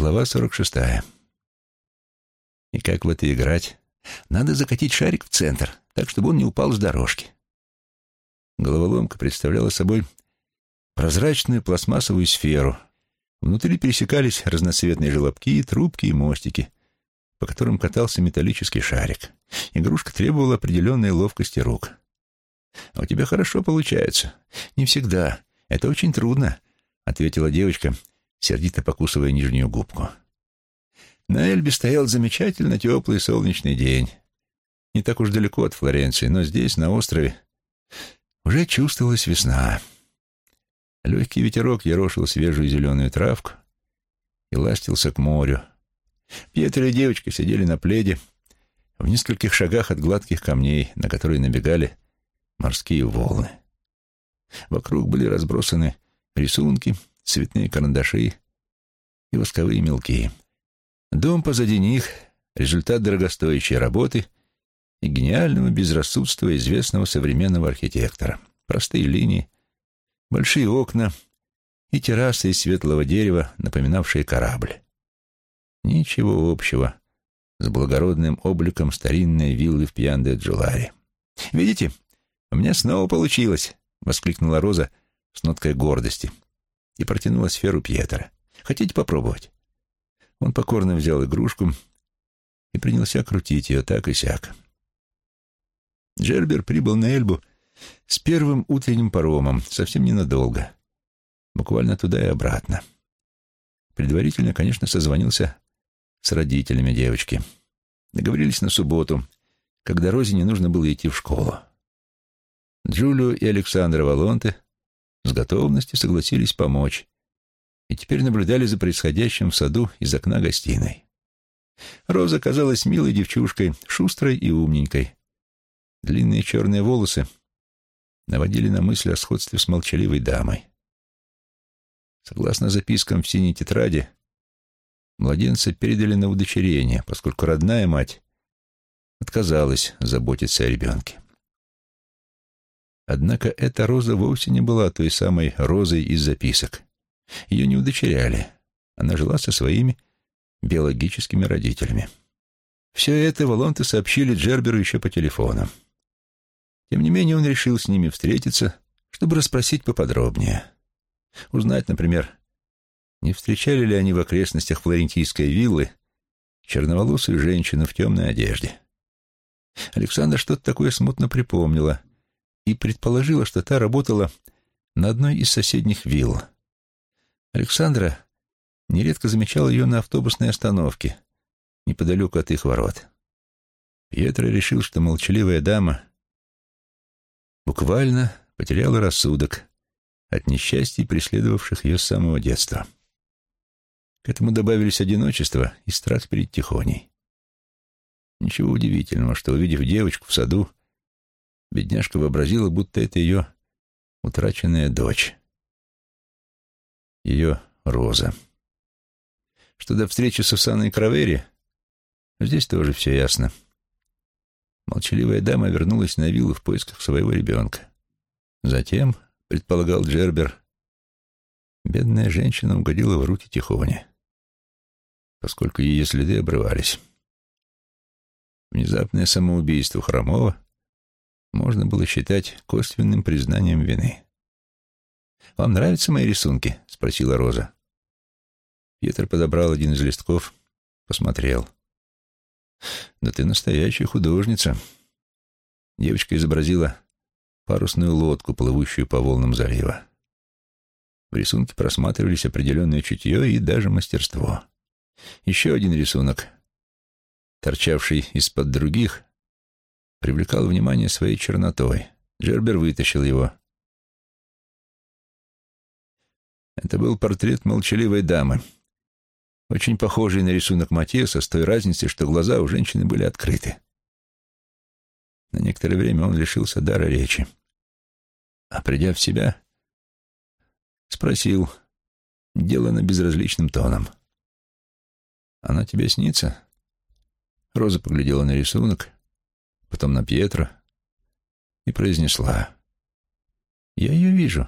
Глава сорок шестая. И как в это играть? Надо закатить шарик в центр, так, чтобы он не упал с дорожки. Головоломка представляла собой прозрачную пластмассовую сферу. Внутри пересекались разноцветные желобки, трубки и мостики, по которым катался металлический шарик. Игрушка требовала определенной ловкости рук. «А у тебя хорошо получается». «Не всегда. Это очень трудно», — ответила девочка, сердито покусывая нижнюю губку. На Эльбе стоял замечательно теплый солнечный день. Не так уж далеко от Флоренции, но здесь, на острове, уже чувствовалась весна. Легкий ветерок ерошил свежую зеленую травку и ластился к морю. Пьетро и девочка сидели на пледе в нескольких шагах от гладких камней, на которые набегали морские волны. Вокруг были разбросаны рисунки, цветные карандаши и восковые мелки. Дом позади них — результат дорогостоящей работы и гениального безрассудства известного современного архитектора. Простые линии, большие окна и террасы из светлого дерева, напоминавшие корабль. Ничего общего с благородным обликом старинной виллы в Пьян-де-Джуларе. «Видите, у меня снова получилось!» — воскликнула Роза с ноткой гордости и протянула сферу Пьетера. «Хотите попробовать?» Он покорно взял игрушку и принялся крутить ее так и сяк. Джербер прибыл на Эльбу с первым утренним паромом, совсем ненадолго, буквально туда и обратно. Предварительно, конечно, созвонился с родителями девочки. Договорились на субботу, когда Розе не нужно было идти в школу. Джулию и Александра Волонте с готовностью согласились помочь и теперь наблюдали за происходящим в саду из окна гостиной. Роза казалась милой девчушкой, шустрой и умненькой. Длинные черные волосы наводили на мысль о сходстве с молчаливой дамой. Согласно запискам в синей тетради, младенца передали на удочерение, поскольку родная мать отказалась заботиться о ребенке. Однако эта роза вовсе не была той самой розой из записок. Ее не удочеряли. Она жила со своими биологическими родителями. Все это Волонты сообщили Джерберу еще по телефону. Тем не менее он решил с ними встретиться, чтобы расспросить поподробнее. Узнать, например, не встречали ли они в окрестностях флорентийской виллы черноволосую женщину в темной одежде. Александра что-то такое смутно припомнила, и предположила, что та работала на одной из соседних вилл. Александра нередко замечала ее на автобусной остановке, неподалеку от их ворот. Пьетро решил, что молчаливая дама буквально потеряла рассудок от несчастий, преследовавших ее с самого детства. К этому добавились одиночество и страх перед Тихоней. Ничего удивительного, что, увидев девочку в саду, Бедняжка вообразила, будто это ее утраченная дочь. Ее Роза. Что до встречи с Усаной Кравери, здесь тоже все ясно. Молчаливая дама вернулась на виллу в поисках своего ребенка. Затем, предполагал Джербер, бедная женщина угодила в руки Тихони, поскольку ее следы обрывались. Внезапное самоубийство Хромова можно было считать косвенным признанием вины. «Вам нравятся мои рисунки?» — спросила Роза. Пьетер подобрал один из листков, посмотрел. «Да ты настоящая художница». Девочка изобразила парусную лодку, плывущую по волнам залива. В рисунке просматривались определенное чутье и даже мастерство. Еще один рисунок, торчавший из-под других, привлекал внимание своей чернотой. Джербер вытащил его. Это был портрет молчаливой дамы, очень похожий на рисунок Матиаса, с той разницей, что глаза у женщины были открыты. На некоторое время он лишился дара речи. А придя в себя, спросил, делано безразличным тоном. «Она тебе снится?» Роза поглядела на рисунок, потом на Пьетро и произнесла. «Я ее вижу.